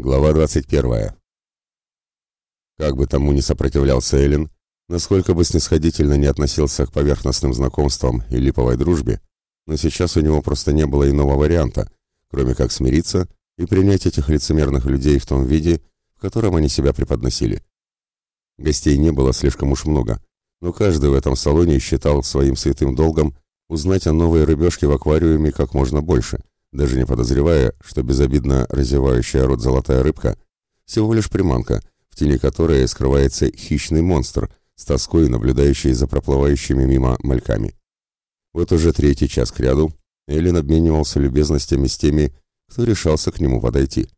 Глава 21. Как бы тому ни сопротивлялся Эллен, насколько бы снисходительно не относился к поверхностным знакомствам и липовой дружбе, но сейчас у него просто не было иного варианта, кроме как смириться и принять этих лицемерных людей в том виде, в котором они себя преподносили. Гостей не было слишком уж много, но каждый в этом салоне считал своим святым долгом узнать о новой рыбешке в аквариуме как можно больше – даже не подозревая, что безобидно разевающая рот золотая рыбка всего лишь приманка, в тени которой скрывается хищный монстр, с тоской наблюдающий за проплывающими мимо мальками. Вот уже третий час кряду Эллен обменивался любезностями с теми, кто решался к нему подойти.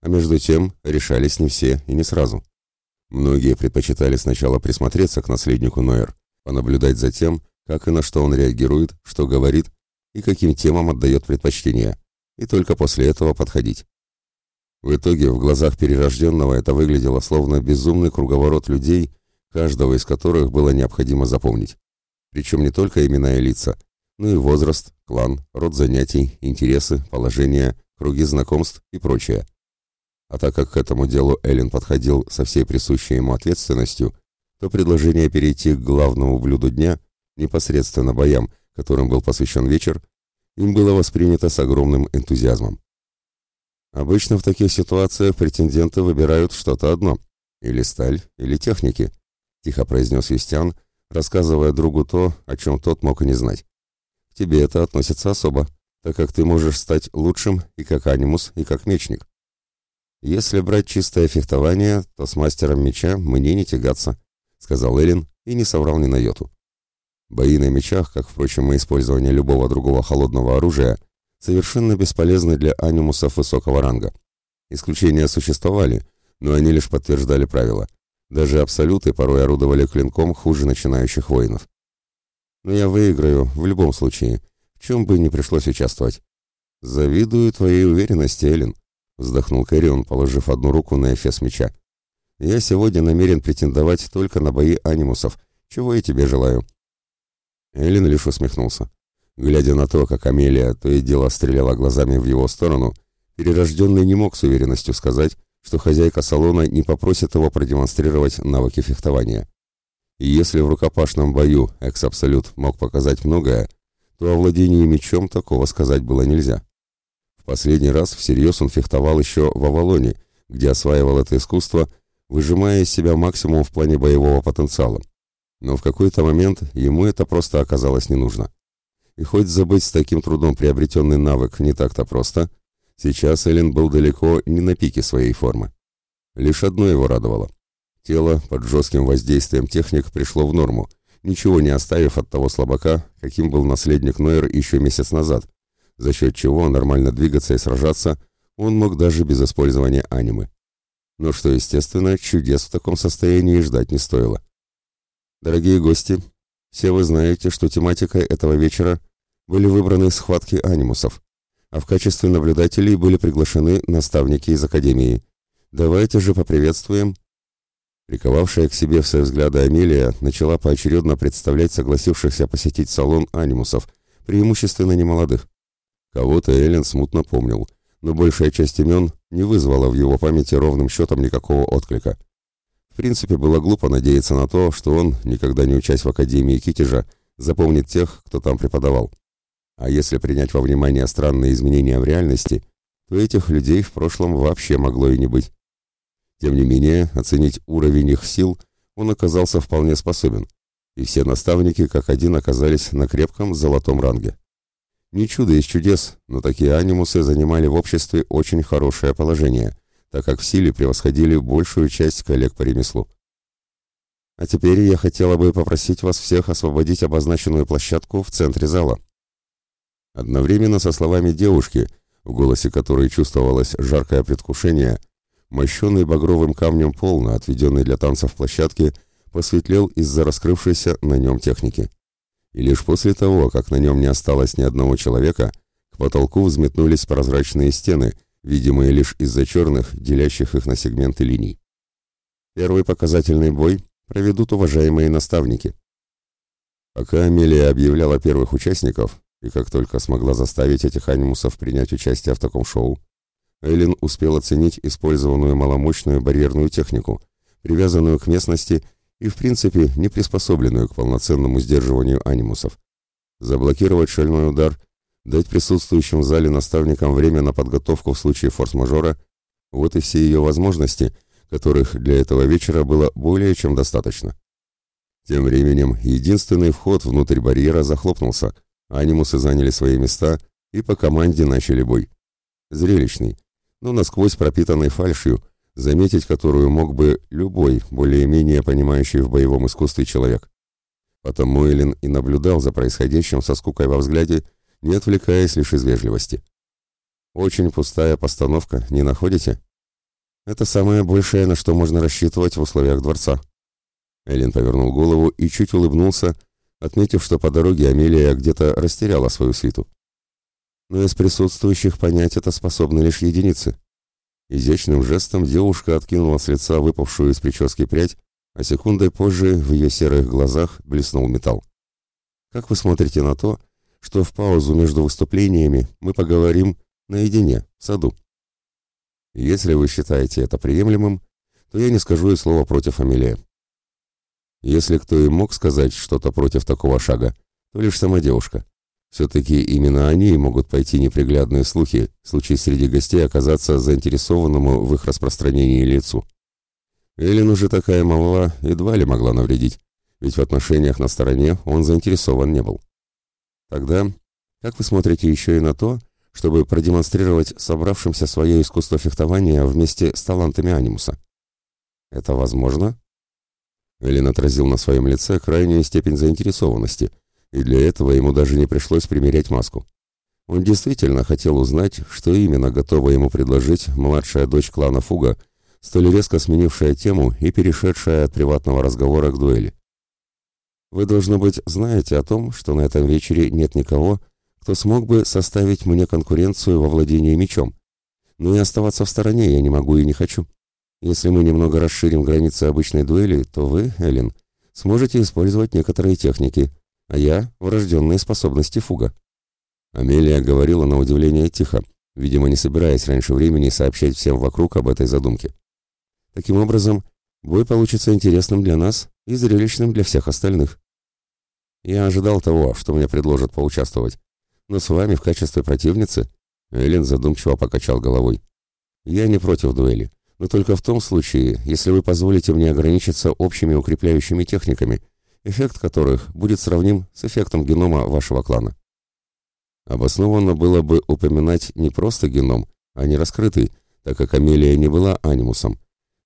А между тем решались не все и не сразу. Многие предпочитали сначала присмотреться к наследнику Нойер, понаблюдать за тем, как и на что он реагирует, что говорит и каким темам отдает предпочтение, и только после этого подходить. В итоге в глазах перерожденного это выглядело словно безумный круговорот людей, каждого из которых было необходимо запомнить. Причем не только имена и лица, но и возраст, клан, род занятий, интересы, положение, круги знакомств и прочее. А так как к этому делу Эллен подходил со всей присущей ему ответственностью, то предложение перейти к главному блюду дня, непосредственно боям, которым был посвящен вечер, им было воспринято с огромным энтузиазмом. Обычно в таких ситуациях претенденты выбирают что-то одно, или сталь, или техники, тихо произнес Юстиан, рассказывая другу то, о чем тот мог и не знать. К тебе это относится особо, так как ты можешь стать лучшим и как анимус, и как мечник. Если брать чистое фехтование, то с мастером меча мне не тягаться, сказал Эллен и не соврал ни на йоту. Бои на мечах, как, впрочем, и использование любого другого холодного оружия, совершенно бесполезны для анимусов высокого ранга. Исключения существовали, но они лишь подтверждали правила. Даже абсолюты порой орудовали клинком хуже начинающих воинов. Но я выиграю в любом случае, в чем бы ни пришлось участвовать. «Завидую твоей уверенности, Эллен», — вздохнул Кэрион, положив одну руку на эфес меча. «Я сегодня намерен претендовать только на бои анимусов, чего и тебе желаю». Эллен лишь усмехнулся. Глядя на то, как Амелия то и дело стреляла глазами в его сторону, перерожденный не мог с уверенностью сказать, что хозяйка салона не попросит его продемонстрировать навыки фехтования. И если в рукопашном бою экс-абсолют мог показать многое, то о владении мечом такого сказать было нельзя. В последний раз всерьез он фехтовал еще в Авалоне, где осваивал это искусство, выжимая из себя максимум в плане боевого потенциала, но в какой-то момент ему это просто оказалось не нужно. И хоть забыть с таким трудом приобретенный навык не так-то просто, сейчас Эллен был далеко не на пике своей формы. Лишь одно его радовало. Тело под жестким воздействием техник пришло в норму, ничего не оставив от того слабака, каким был наследник Нойер еще месяц назад, за счет чего нормально двигаться и сражаться он мог даже без использования анимы. Но что, естественно, чудес в таком состоянии ждать не стоило. Дорогие гости, все вы знаете, что тематикой этого вечера были выбраны схватки анимусов, а в качестве наблюдателей были приглашены наставники из Академии. Давайте же поприветствуем. Приковавшая к себе все взгляды Амелия начала поочередно представлять согласившихся посетить салон анимусов, преимущественно немолодых. Кого-то Эллен смутно помнил, но большая часть имен не вызвала в его памяти ровным счетом никакого отклика принципе, было глупо надеяться на то, что он, никогда не учась в Академии Китежа, запомнит тех, кто там преподавал. А если принять во внимание странные изменения в реальности, то этих людей в прошлом вообще могло и не быть. Тем не менее, оценить уровень их сил он оказался вполне способен, и все наставники как один оказались на крепком золотом ранге. Не чудо из чудес, но такие анимусы занимали в обществе очень хорошее положение – так как в силе превосходили большую часть коллег по ремеслу. А теперь я хотела бы попросить вас всех освободить обозначенную площадку в центре зала. Одновременно со словами девушки, в голосе которой чувствовалось жаркое предвкушение, мощенный багровым камнем пол на отведенной для танцев площадке посветлел из-за раскрывшейся на нем техники. И лишь после того, как на нем не осталось ни одного человека, к потолку взметнулись прозрачные стены – видимые лишь из-за черных, делящих их на сегменты линий. Первый показательный бой проведут уважаемые наставники. Пока Амелия объявляла первых участников, и как только смогла заставить этих анимусов принять участие в таком шоу, Эллен успел оценить использованную маломощную барьерную технику, привязанную к местности и, в принципе, не приспособленную к полноценному сдерживанию анимусов. Заблокировать шальной удар, дать присутствующим в зале наставникам время на подготовку в случае форс-мажора – вот и все ее возможности, которых для этого вечера было более чем достаточно. Тем временем единственный вход внутрь барьера захлопнулся, анимусы заняли свои места и по команде начали бой. Зрелищный, но насквозь пропитанный фальшью, заметить которую мог бы любой, более-менее понимающий в боевом искусстве человек. Потому Эллен и наблюдал за происходящим со скукой во взгляде, не отвлекаясь лишь из вежливости. «Очень пустая постановка, не находите?» «Это самое большее, на что можно рассчитывать в условиях дворца». Эллен повернул голову и чуть улыбнулся, отметив, что по дороге Амелия где-то растеряла свою свиту. Но из присутствующих понять это способны лишь единицы. Изящным жестом девушка откинула с лица выпавшую из прически прядь, а секундой позже в ее серых глазах блеснул металл. «Как вы смотрите на то, что в паузу между выступлениями мы поговорим наедине, в саду?» «Если вы считаете это приемлемым, то я не скажу и слова против Амелия». Если кто и мог сказать что-то против такого шага, то лишь сама девушка. Все-таки именно они могут пойти неприглядные слухи, в случае среди гостей оказаться заинтересованному в их распространении лицу. Эллен уже такая мала едва ли могла навредить, ведь в отношениях на стороне он заинтересован не был. Тогда, как вы смотрите еще и на то, чтобы продемонстрировать собравшимся свое искусство фехтования вместе с талантами анимуса? Это возможно? Эллен отразил на своем лице крайнюю степень заинтересованности – и для этого ему даже не пришлось примерять маску. Он действительно хотел узнать, что именно готова ему предложить младшая дочь клана Фуга, столь резко сменившая тему и перешедшая от приватного разговора к дуэли. «Вы, должно быть, знаете о том, что на этом вечере нет никого, кто смог бы составить мне конкуренцию во владении мечом. Но и оставаться в стороне я не могу и не хочу. Если мы немного расширим границы обычной дуэли, то вы, Эллен, сможете использовать некоторые техники, а я — врожденные способности фуга. Амелия говорила на удивление тихо, видимо, не собираясь раньше времени сообщать всем вокруг об этой задумке. Таким образом, бой получится интересным для нас и зрелищным для всех остальных. Я ожидал того, что мне предложат поучаствовать, но с вами в качестве противницы Эллен задумчиво покачал головой. Я не против дуэли, но только в том случае, если вы позволите мне ограничиться общими укрепляющими техниками — эффект которых будет сравним с эффектом генома вашего клана. Обоснованно было бы упоминать не просто геном, а не раскрытый, так как Амелия не была анимусом.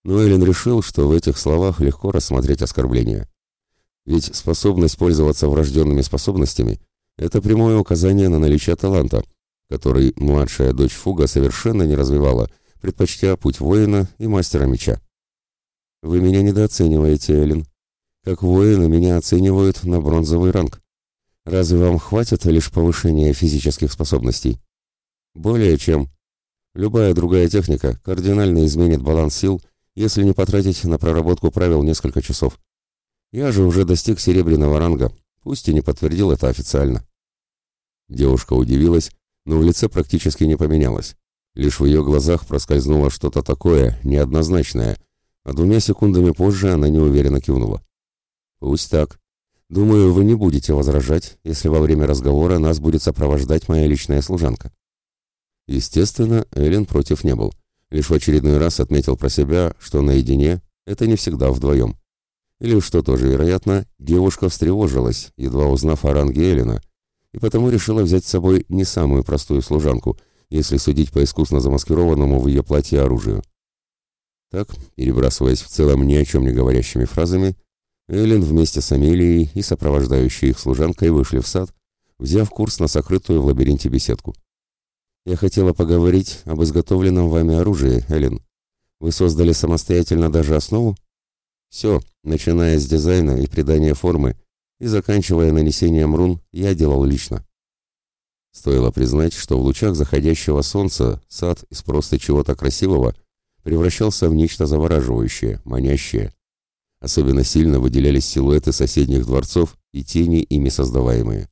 Но Эллен решил, что в этих словах легко рассмотреть оскорбление. Ведь способность пользоваться врожденными способностями – это прямое указание на наличие таланта, который младшая дочь Фуга совершенно не развивала, предпочтя путь воина и мастера меча. «Вы меня недооцениваете, Эллен», как воины меня оценивают на бронзовый ранг. Разве вам хватит лишь повышения физических способностей? Более чем. Любая другая техника кардинально изменит баланс сил, если не потратить на проработку правил несколько часов. Я же уже достиг серебряного ранга, пусть и не подтвердил это официально. Девушка удивилась, но в лице практически не поменялась. Лишь в ее глазах проскользнуло что-то такое, неоднозначное, а двумя секундами позже она неуверенно кивнула. «Пусть так. Думаю, вы не будете возражать, если во время разговора нас будет сопровождать моя личная служанка». Естественно, Эллен против не был. Лишь в очередной раз отметил про себя, что наедине это не всегда вдвоем. Или, что тоже вероятно, девушка встревожилась, едва узнав о ранге Эллена, и потому решила взять с собой не самую простую служанку, если судить по искусно замаскированному в ее платье оружию. Так, перебрасываясь в целом ни о чем не говорящими фразами, Эллен вместе с Амелией и сопровождающей их служанкой вышли в сад, взяв курс на сокрытую в лабиринте беседку. «Я хотела поговорить об изготовленном вами оружии, Эллен. Вы создали самостоятельно даже основу?» «Все, начиная с дизайна и придания формы, и заканчивая нанесением рун, я делал лично». Стоило признать, что в лучах заходящего солнца сад из просто чего-то красивого превращался в нечто завораживающее, манящее. Особенно сильно выделялись силуэты соседних дворцов и тени, ими создаваемые.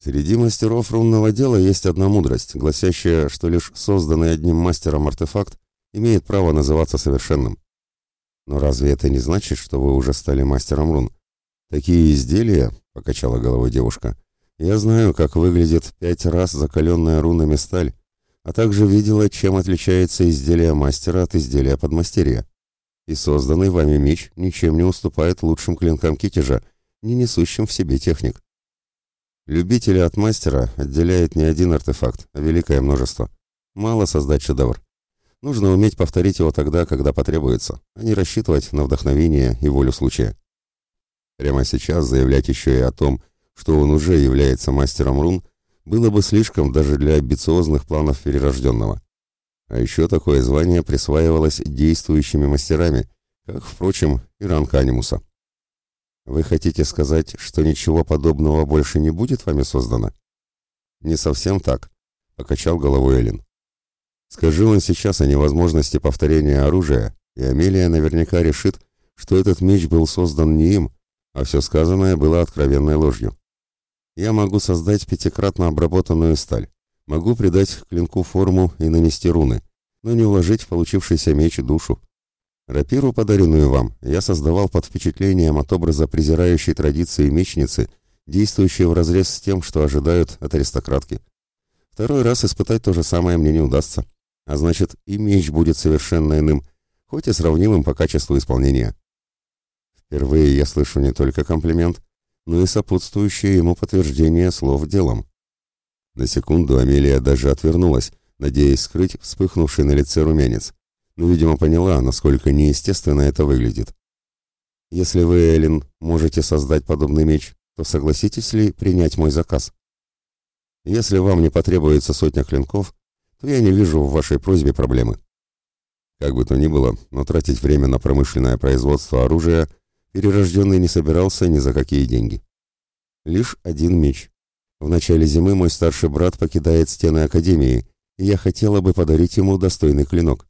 Среди мастеров рунного дела есть одна мудрость, гласящая, что лишь созданный одним мастером артефакт имеет право называться совершенным. Но разве это не значит, что вы уже стали мастером рун? Такие изделия, покачала головой девушка, я знаю, как выглядит пять раз закаленная рунами сталь, а также видела, чем отличается изделие мастера от изделия подмастерья. И созданный вами меч ничем не уступает лучшим клинкам китежа, не несущим в себе техник. Любителя от мастера отделяет не один артефакт, а великое множество. Мало создать шедевр. Нужно уметь повторить его тогда, когда потребуется, а не рассчитывать на вдохновение и волю случая. Прямо сейчас заявлять еще и о том, что он уже является мастером рун, было бы слишком даже для амбициозных планов перерожденного. А еще такое звание присваивалось действующими мастерами, как, впрочем, и ранг анимуса. Вы хотите сказать, что ничего подобного больше не будет вами создано? Не совсем так, покачал головой Элин. Скажи он сейчас о невозможности повторения оружия, и Амелия наверняка решит, что этот меч был создан не им, а все сказанное было откровенной ложью. Я могу создать пятикратно обработанную сталь, могу придать клинку форму и нанести руны, но не вложить в получившийся меч душу. Рапиру, подаренную вам, я создавал под впечатлением от образа презирающей традиции мечницы, действующей вразрез с тем, что ожидают от аристократки. Второй раз испытать то же самое мне не удастся. А значит, и меч будет совершенно иным, хоть и сравнимым по качеству исполнения. Впервые я слышу не только комплимент, но и сопутствующее ему подтверждение слов делом. На секунду Амелия даже отвернулась, надеясь скрыть вспыхнувший на лице румянец но, видимо, поняла, насколько неестественно это выглядит. Если вы, Эллен, можете создать подобный меч, то согласитесь ли принять мой заказ? Если вам не потребуется сотня клинков, то я не вижу в вашей просьбе проблемы. Как бы то ни было, но тратить время на промышленное производство оружия перерожденный не собирался ни за какие деньги. Лишь один меч. В начале зимы мой старший брат покидает стены Академии, и я хотела бы подарить ему достойный клинок.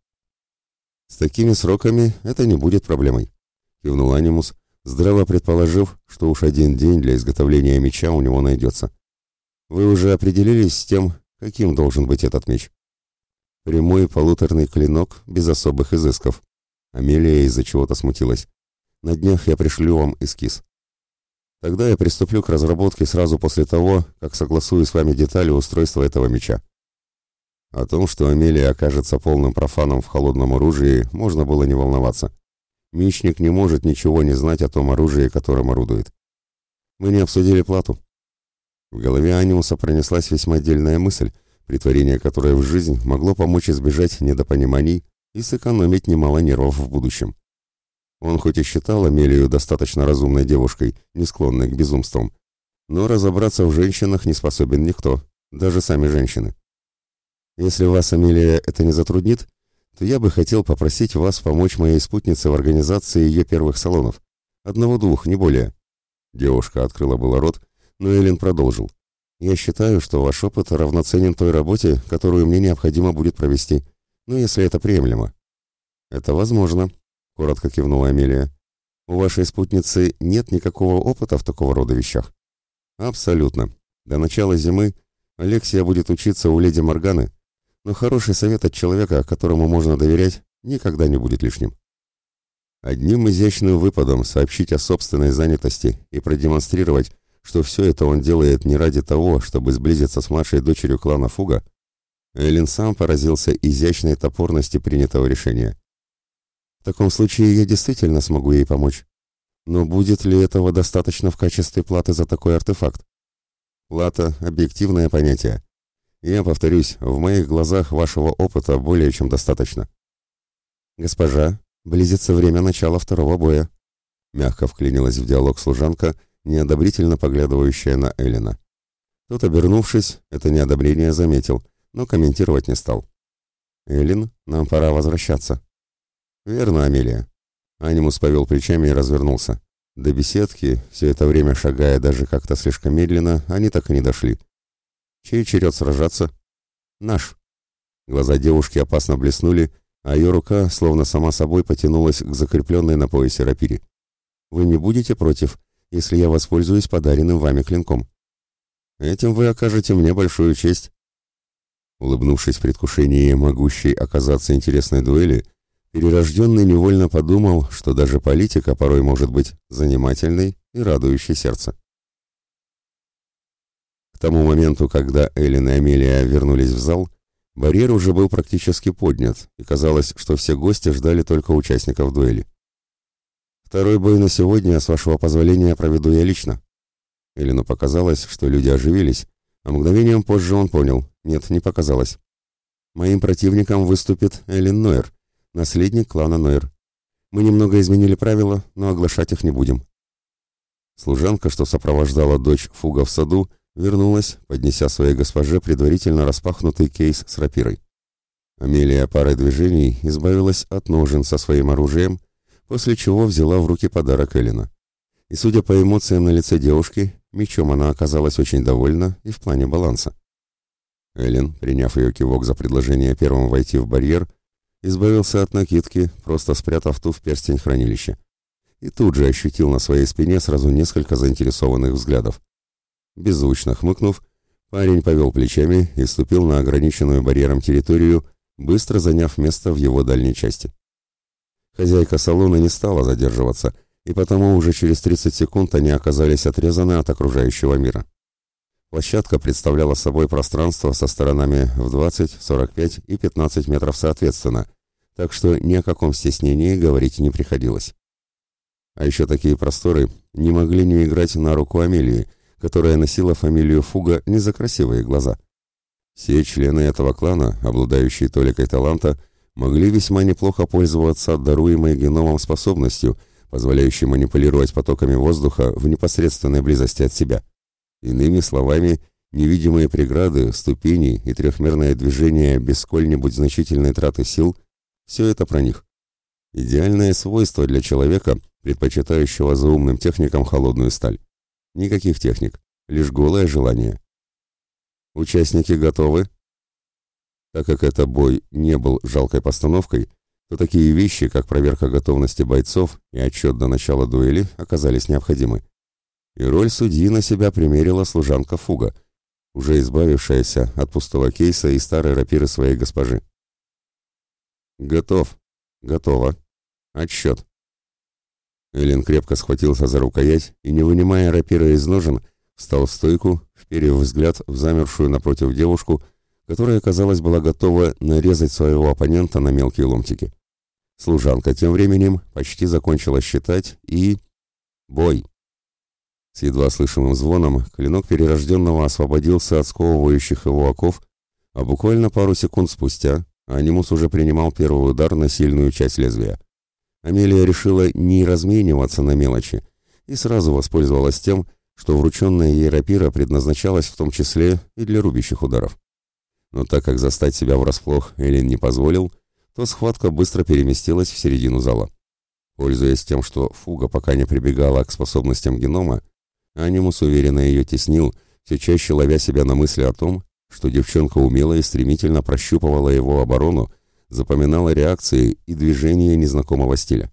С такими сроками это не будет проблемой, кивнул Анимус, здраво предположив, что уж один день для изготовления меча у него найдется. Вы уже определились с тем, каким должен быть этот меч? Прямой полуторный клинок без особых изысков. Амелия из-за чего-то смутилась. На днях я пришлю вам эскиз. Тогда я приступлю к разработке сразу после того, как согласую с вами детали устройства этого меча. О том, что Амелия окажется полным профаном в холодном оружии, можно было не волноваться. Мечник не может ничего не знать о том оружии, которым орудует. Мы не обсудили плату. В голове Анимуса пронеслась весьма дельная мысль, притворение которой в жизнь могло помочь избежать недопониманий и сэкономить немало нервов в будущем. Он хоть и считал Амелию достаточно разумной девушкой, не склонной к безумствам, но разобраться в женщинах не способен никто, даже сами женщины. Если вас, Амелия, это не затруднит, то я бы хотел попросить вас помочь моей спутнице в организации ее первых салонов. Одного-двух, не более». Девушка открыла было рот, но Эллен продолжил. «Я считаю, что ваш опыт равноценен той работе, которую мне необходимо будет провести, но если это приемлемо». «Это возможно», — коротко кивнула Амелия. «У вашей спутницы нет никакого опыта в такого рода вещах?» «Абсолютно. До начала зимы Алексия будет учиться у леди Морганы, но хороший совет от человека, которому можно доверять, никогда не будет лишним. Одним изящным выпадом сообщить о собственной занятости и продемонстрировать, что все это он делает не ради того, чтобы сблизиться с младшей дочерью клана Фуга, Эллен сам поразился изящной топорности принятого решения. В таком случае я действительно смогу ей помочь. Но будет ли этого достаточно в качестве платы за такой артефакт? Плата – объективное понятие. Я повторюсь, в моих глазах вашего опыта более чем достаточно. Госпожа, близится время начала второго боя. Мягко вклинилась в диалог служанка, неодобрительно поглядывающая на Элина. Тот, обернувшись, это неодобрение заметил, но комментировать не стал. «Эллин, нам пора возвращаться». «Верно, Амелия». Анимус повел плечами и развернулся. До беседки, все это время шагая даже как-то слишком медленно, они так и не дошли. Чей черед сражаться? Наш. Глаза девушки опасно блеснули, а ее рука, словно сама собой, потянулась к закрепленной на поясе рапире. Вы не будете против, если я воспользуюсь подаренным вами клинком? Этим вы окажете мне большую честь». Улыбнувшись в предвкушении могущей оказаться интересной дуэли, перерожденный невольно подумал, что даже политика порой может быть занимательной и радующей сердце. К тому моменту, когда Эллен и Амелия вернулись в зал, барьер уже был практически поднят, и казалось, что все гости ждали только участников дуэли. «Второй бой на сегодня, с вашего позволения, проведу я лично». Эллену показалось, что люди оживились, а мгновением позже он понял, нет, не показалось. Моим противником выступит Эллен Нойер, наследник клана Нойер. Мы немного изменили правила, но оглашать их не будем. Служанка, что сопровождала дочь Фуга в саду, вернулась, поднеся своей госпоже предварительно распахнутый кейс с рапирой. Амелия парой движений избавилась от ножен со своим оружием, после чего взяла в руки подарок Эллина. И, судя по эмоциям на лице девушки, мечом она оказалась очень довольна и в плане баланса. Эллен, приняв ее кивок за предложение первым войти в барьер, избавился от накидки, просто спрятав ту в перстень хранилища. И тут же ощутил на своей спине сразу несколько заинтересованных взглядов. Беззвучно хмыкнув, парень повел плечами и ступил на ограниченную барьером территорию, быстро заняв место в его дальней части. Хозяйка салона не стала задерживаться, и потому уже через 30 секунд они оказались отрезаны от окружающего мира. Площадка представляла собой пространство со сторонами в 20, 45 и 15 метров соответственно, так что ни о каком стеснении говорить не приходилось. А еще такие просторы не могли не играть на руку Амелии, которая носила фамилию Фуга не за красивые глаза. Все члены этого клана, обладающие толикой таланта, могли весьма неплохо пользоваться даруемой геномом способностью, позволяющей манипулировать потоками воздуха в непосредственной близости от себя. Иными словами, невидимые преграды, ступени и трехмерное движение без сколь-нибудь значительной траты сил – все это про них. Идеальное свойство для человека, предпочитающего за умным техникам холодную сталь. Никаких техник, лишь голое желание. Участники готовы? Так как это бой не был жалкой постановкой, то такие вещи, как проверка готовности бойцов и отчет до начала дуэли, оказались необходимы и роль судьи на себя примерила служанка Фуга, уже избавившаяся от пустого кейса и старой рапиры своей госпожи. «Готов. Готово. Отсчет». Эллен крепко схватился за рукоять и, не вынимая рапиры из ножен, встал в стойку, вперев взгляд в замершую напротив девушку, которая, казалось, была готова нарезать своего оппонента на мелкие ломтики. Служанка тем временем почти закончила считать и... Бой! С едва слышимым звоном клинок перерожденного освободился от сковывающих его оков, а буквально пару секунд спустя Анимус уже принимал первый удар на сильную часть лезвия. Амелия решила не размениваться на мелочи и сразу воспользовалась тем, что врученная ей рапира предназначалась в том числе и для рубящих ударов. Но так как застать себя врасплох Эллен не позволил, то схватка быстро переместилась в середину зала. Пользуясь тем, что фуга пока не прибегала к способностям генома, Анимус уверенно ее теснил, все чаще ловя себя на мысли о том, что девчонка умело и стремительно прощупывала его оборону, запоминала реакции и движения незнакомого стиля.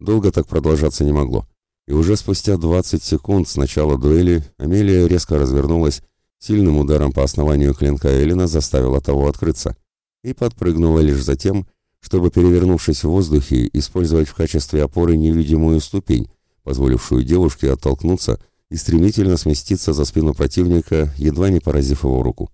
Долго так продолжаться не могло, и уже спустя 20 секунд с начала дуэли Амелия резко развернулась, сильным ударом по основанию клинка Эллина заставила того открыться, и подпрыгнула лишь за тем, чтобы, перевернувшись в воздухе, использовать в качестве опоры невидимую ступень, позволившую девушке оттолкнуться и стремительно сместиться за спину противника, едва не поразив его руку.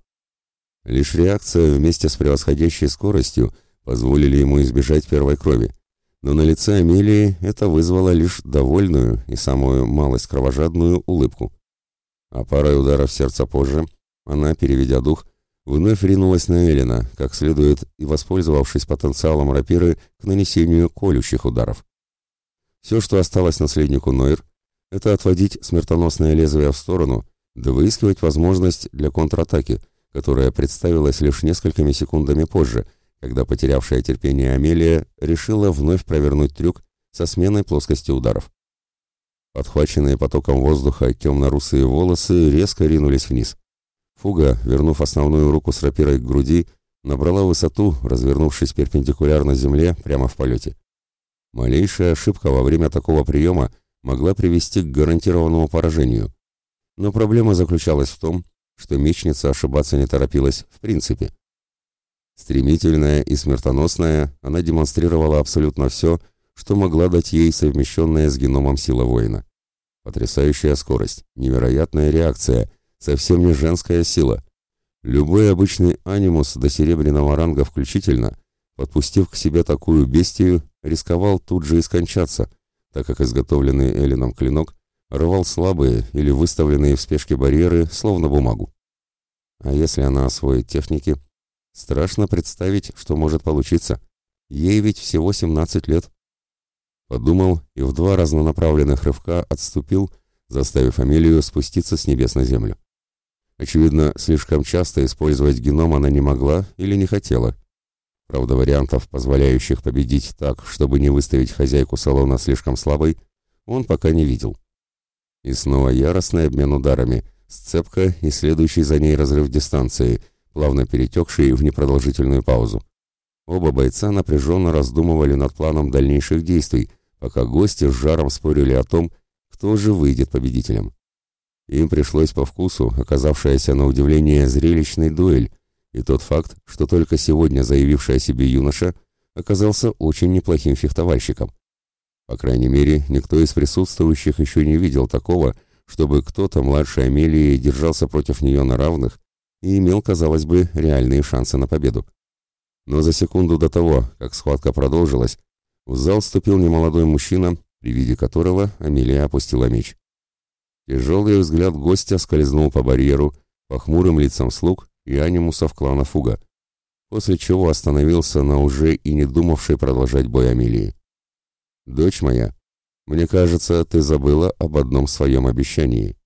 Лишь реакция вместе с превосходящей скоростью позволили ему избежать первой крови, но на лице Амелии это вызвало лишь довольную и самую малость кровожадную улыбку. А парой ударов сердца позже она, переведя дух, вновь ринулась на Элина, как следует и воспользовавшись потенциалом рапиры к нанесению колющих ударов. Все, что осталось наследнику Нойр, это отводить смертоносное лезвие в сторону, да выискивать возможность для контратаки, которая представилась лишь несколькими секундами позже, когда потерявшая терпение Амелия решила вновь провернуть трюк со сменой плоскости ударов. Подхваченные потоком воздуха темно-русые волосы резко ринулись вниз. Фуга, вернув основную руку с рапирой к груди, набрала высоту, развернувшись перпендикулярно земле прямо в полете. Малейшая ошибка во время такого приема могла привести к гарантированному поражению. Но проблема заключалась в том, что мечница ошибаться не торопилась в принципе. Стремительная и смертоносная, она демонстрировала абсолютно все, что могла дать ей совмещенная с геномом сила воина. Потрясающая скорость, невероятная реакция, совсем не женская сила. Любой обычный анимус до серебряного ранга включительно, подпустив к себе такую бестию, рисковал тут же и скончаться, так как изготовленный Элином клинок рвал слабые или выставленные в спешке барьеры, словно бумагу. А если она освоит техники, страшно представить, что может получиться. Ей ведь всего 17 лет. Подумал и в два разнонаправленных рывка отступил, заставив Амелию спуститься с небес на землю. Очевидно, слишком часто использовать геном она не могла или не хотела. Правда, вариантов, позволяющих победить так, чтобы не выставить хозяйку салона слишком слабой, он пока не видел. И снова яростный обмен ударами, сцепка и следующий за ней разрыв дистанции, плавно перетекший в непродолжительную паузу. Оба бойца напряженно раздумывали над планом дальнейших действий, пока гости с жаром спорили о том, кто же выйдет победителем. Им пришлось по вкусу оказавшаяся на удивление зрелищной дуэль, и тот факт, что только сегодня заявивший о себе юноша оказался очень неплохим фехтовальщиком. По крайней мере, никто из присутствующих еще не видел такого, чтобы кто-то младше Амелии держался против нее на равных и имел, казалось бы, реальные шансы на победу. Но за секунду до того, как схватка продолжилась, в зал вступил немолодой мужчина, при виде которого Амелия опустила меч. Тяжелый взгляд гостя скользнул по барьеру, по хмурым лицам слуг и анимусов клана Фуга, после чего остановился на уже и не думавшей продолжать бой Амелии. «Дочь моя, мне кажется, ты забыла об одном своем обещании».